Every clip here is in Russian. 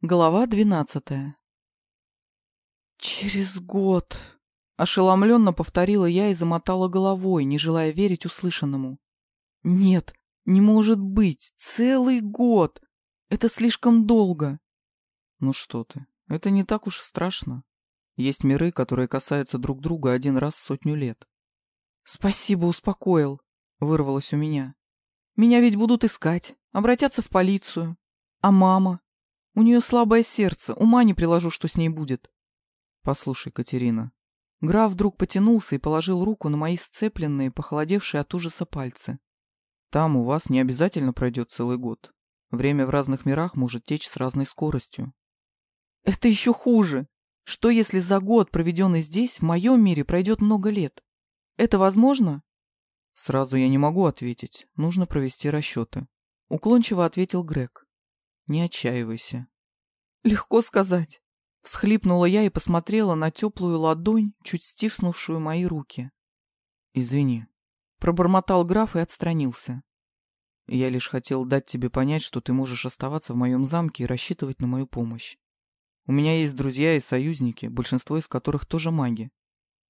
Глава двенадцатая. «Через год!» — ошеломленно повторила я и замотала головой, не желая верить услышанному. «Нет, не может быть! Целый год! Это слишком долго!» «Ну что ты, это не так уж и страшно. Есть миры, которые касаются друг друга один раз в сотню лет». «Спасибо, успокоил», — вырвалось у меня. «Меня ведь будут искать, обратятся в полицию. А мама? У нее слабое сердце, ума не приложу, что с ней будет. Послушай, Катерина. Граф вдруг потянулся и положил руку на мои сцепленные, похолодевшие от ужаса пальцы. Там у вас не обязательно пройдет целый год. Время в разных мирах может течь с разной скоростью. Это еще хуже. Что если за год, проведенный здесь, в моем мире пройдет много лет? Это возможно? Сразу я не могу ответить. Нужно провести расчеты. Уклончиво ответил Грег. Не отчаивайся. Легко сказать. Всхлипнула я и посмотрела на теплую ладонь, чуть стиснувшую мои руки. Извини. Пробормотал граф и отстранился. Я лишь хотел дать тебе понять, что ты можешь оставаться в моем замке и рассчитывать на мою помощь. У меня есть друзья и союзники, большинство из которых тоже маги.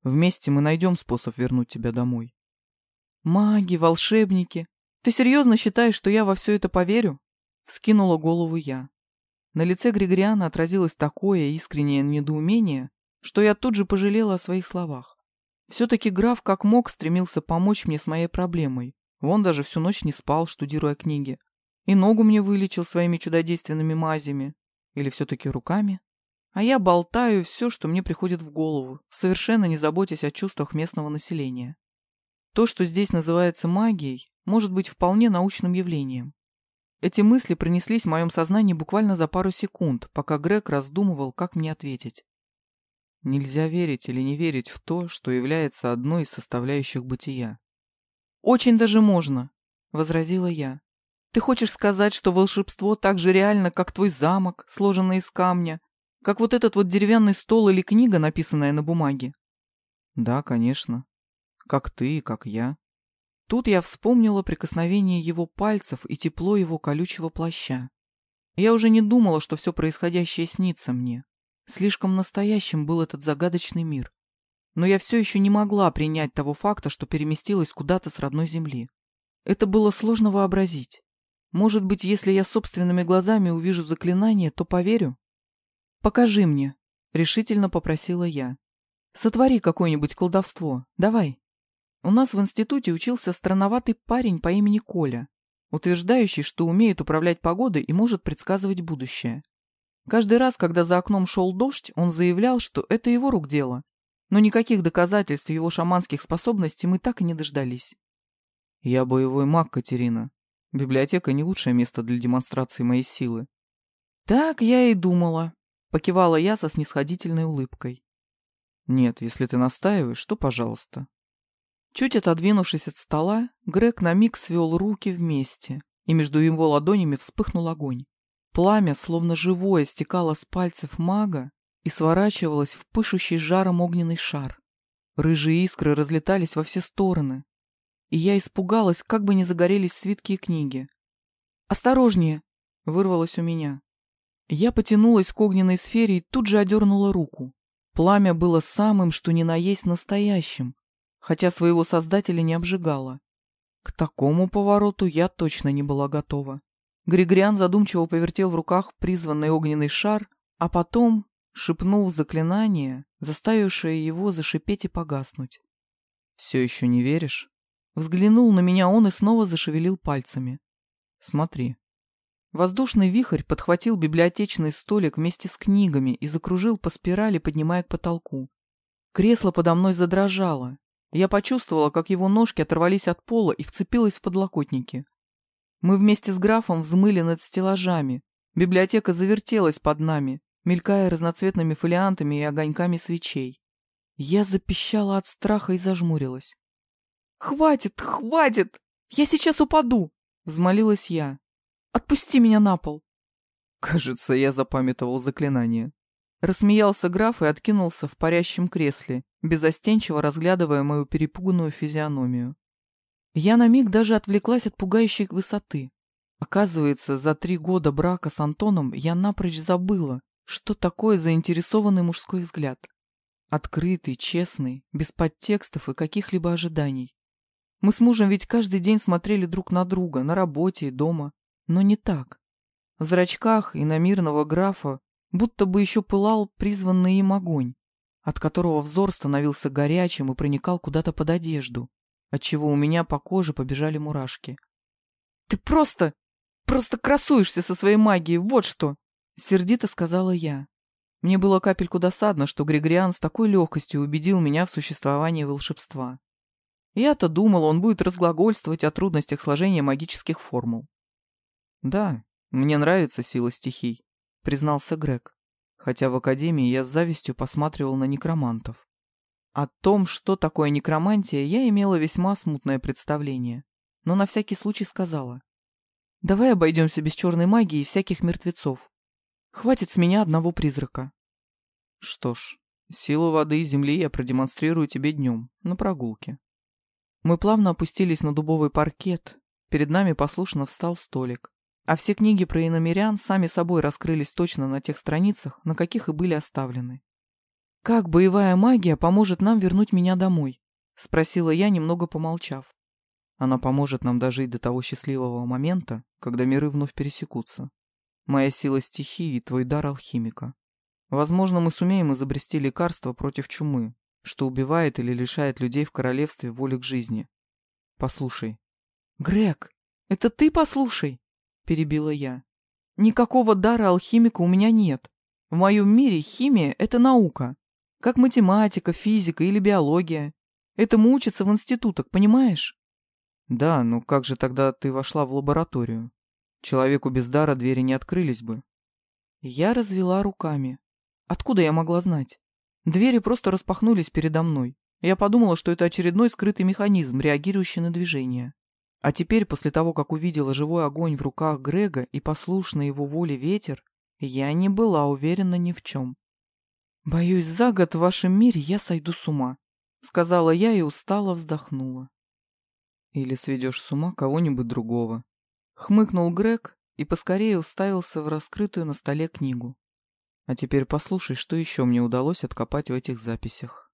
Вместе мы найдем способ вернуть тебя домой. Маги, волшебники. Ты серьезно считаешь, что я во все это поверю? Скинула голову я. На лице Григориана отразилось такое искреннее недоумение, что я тут же пожалела о своих словах. Все-таки граф как мог стремился помочь мне с моей проблемой. Вон даже всю ночь не спал, штудируя книги. И ногу мне вылечил своими чудодейственными мазями. Или все-таки руками. А я болтаю все, что мне приходит в голову, совершенно не заботясь о чувствах местного населения. То, что здесь называется магией, может быть вполне научным явлением. Эти мысли пронеслись в моем сознании буквально за пару секунд, пока Грег раздумывал, как мне ответить. Нельзя верить или не верить в то, что является одной из составляющих бытия. «Очень даже можно», — возразила я. «Ты хочешь сказать, что волшебство так же реально, как твой замок, сложенный из камня, как вот этот вот деревянный стол или книга, написанная на бумаге?» «Да, конечно. Как ты и как я». Тут я вспомнила прикосновение его пальцев и тепло его колючего плаща. Я уже не думала, что все происходящее снится мне. Слишком настоящим был этот загадочный мир. Но я все еще не могла принять того факта, что переместилась куда-то с родной земли. Это было сложно вообразить. Может быть, если я собственными глазами увижу заклинание, то поверю? «Покажи мне», — решительно попросила я. «Сотвори какое-нибудь колдовство. Давай». У нас в институте учился странноватый парень по имени Коля, утверждающий, что умеет управлять погодой и может предсказывать будущее. Каждый раз, когда за окном шел дождь, он заявлял, что это его рук дело, но никаких доказательств его шаманских способностей мы так и не дождались. «Я боевой маг, Катерина. Библиотека не лучшее место для демонстрации моей силы». «Так я и думала», — покивала я со снисходительной улыбкой. «Нет, если ты настаиваешь, то пожалуйста. Чуть отодвинувшись от стола, Грег на миг свел руки вместе, и между его ладонями вспыхнул огонь. Пламя, словно живое, стекало с пальцев мага и сворачивалось в пышущий жаром огненный шар. Рыжие искры разлетались во все стороны, и я испугалась, как бы не загорелись свитки и книги. «Осторожнее!» — вырвалось у меня. Я потянулась к огненной сфере и тут же одернула руку. Пламя было самым, что ни на есть настоящим, хотя своего создателя не обжигала. К такому повороту я точно не была готова. Григориан задумчиво повертел в руках призванный огненный шар, а потом шепнул заклинание, заставившее его зашипеть и погаснуть. «Все еще не веришь?» Взглянул на меня он и снова зашевелил пальцами. «Смотри». Воздушный вихрь подхватил библиотечный столик вместе с книгами и закружил по спирали, поднимая к потолку. Кресло подо мной задрожало, я почувствовала, как его ножки оторвались от пола и вцепилась в подлокотники. Мы вместе с графом взмыли над стеллажами. Библиотека завертелась под нами, мелькая разноцветными фолиантами и огоньками свечей. Я запищала от страха и зажмурилась. «Хватит, хватит! Я сейчас упаду!» — взмолилась я. «Отпусти меня на пол!» Кажется, я запамятовал заклинание. Рассмеялся граф и откинулся в парящем кресле, безостенчиво разглядывая мою перепуганную физиономию. Я на миг даже отвлеклась от пугающей высоты. Оказывается, за три года брака с Антоном я напрочь забыла, что такое заинтересованный мужской взгляд. Открытый, честный, без подтекстов и каких-либо ожиданий. Мы с мужем ведь каждый день смотрели друг на друга, на работе и дома. Но не так. В зрачках и на мирного графа будто бы еще пылал призванный им огонь, от которого взор становился горячим и проникал куда-то под одежду, отчего у меня по коже побежали мурашки. «Ты просто, просто красуешься со своей магией, вот что!» — сердито сказала я. Мне было капельку досадно, что Григориан с такой легкостью убедил меня в существовании волшебства. Я-то думал, он будет разглагольствовать о трудностях сложения магических формул. «Да, мне нравится сила стихий», — признался Грег, хотя в Академии я с завистью посматривал на некромантов. О том, что такое некромантия, я имела весьма смутное представление, но на всякий случай сказала. «Давай обойдемся без черной магии и всяких мертвецов. Хватит с меня одного призрака». «Что ж, силу воды и земли я продемонстрирую тебе днем, на прогулке». Мы плавно опустились на дубовый паркет, перед нами послушно встал столик, а все книги про иномерян сами собой раскрылись точно на тех страницах, на каких и были оставлены. «Как боевая магия поможет нам вернуть меня домой?» — спросила я, немного помолчав. «Она поможет нам дожить до того счастливого момента, когда миры вновь пересекутся. Моя сила стихии и твой дар алхимика. Возможно, мы сумеем изобрести лекарство против чумы, что убивает или лишает людей в королевстве воли к жизни. Послушай». «Грег, это ты послушай?» — перебила я. «Никакого дара алхимика у меня нет. В моем мире химия — это наука, как математика, физика или биология. Этому учатся в институтах, понимаешь? Да, но как же тогда ты вошла в лабораторию? Человеку без дара двери не открылись бы. Я развела руками. Откуда я могла знать? Двери просто распахнулись передо мной. Я подумала, что это очередной скрытый механизм, реагирующий на движение. А теперь, после того, как увидела живой огонь в руках Грега и послушный его воле ветер, я не была уверена ни в чем. «Боюсь, за год в вашем мире я сойду с ума», — сказала я и устало вздохнула. «Или сведешь с ума кого-нибудь другого», — хмыкнул Грег и поскорее уставился в раскрытую на столе книгу. «А теперь послушай, что еще мне удалось откопать в этих записях».